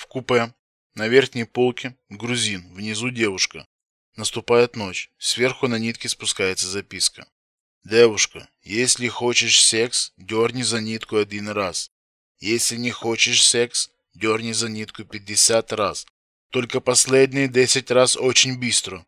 В купе на верхней полке грузин, внизу девушка. Наступает ночь. Сверху на нитке спускается записка. Девушка, если хочешь секс, дерни за нитку один раз. Если не хочешь секс, дерни за нитку 50 раз. Только последние 10 раз очень быстро.